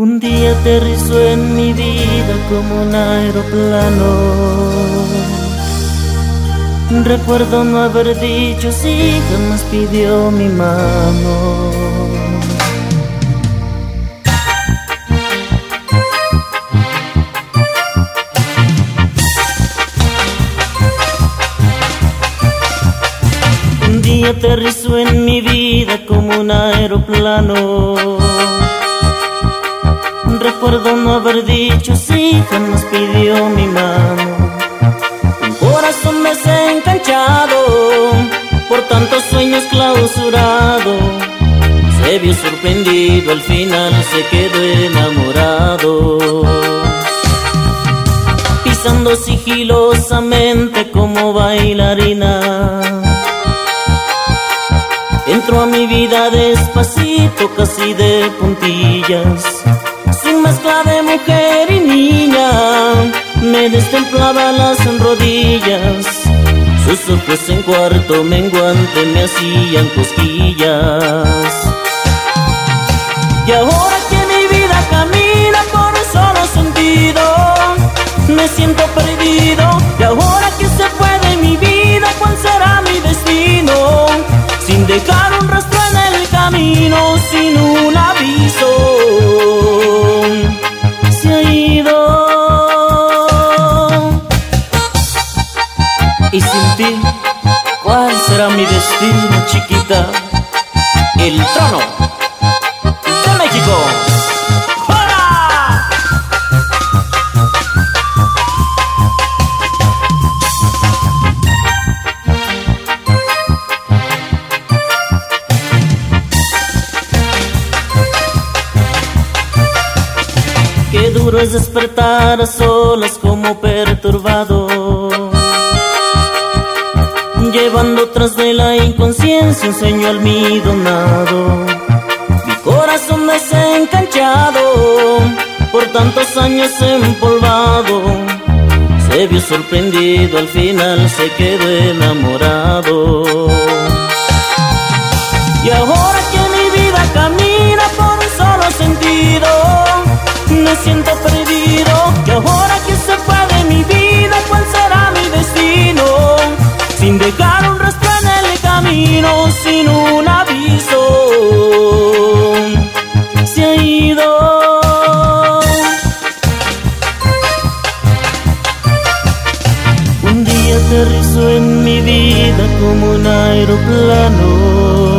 Un día aterrizó en mi vida como un aeroplano. Recuerdo no haber dicho sí, jamás pidió mi mano. Un día aterrizó en mi vida como un aeroplano Recuerdo no haber dicho sí, jamás pidió mi mano. Un corazón desencanchado, por tantos sueños clausurado. Se vio sorprendido, al final se quedó enamorado. Pisando sigilosamente como bailarina. Entró a mi vida despacito, casi de puntillas mujer y niña, me destemplaba las rodillas. Sus ojos en cuarto menguante me hacían cosquillas. Y ahora que mi vida camina por un solo sentido, me siento perdido. Y ahora que se puede mi vida, ¿cuál será mi destino? Sin dejar un rastro en el camino, sin un ¿cuál será mi destino, chiquita? El trono de México. ¡Hola! Qué duro es despertar a solas como perturbado llevando tras de la inconsciencia un sueño almidonado. Mi corazón desencanchado, por tantos años empolvado, se vio sorprendido, al final se quedó enamorado. sin un aviso se ha ido. Un día aterrizó en mi vida como un aeroplano.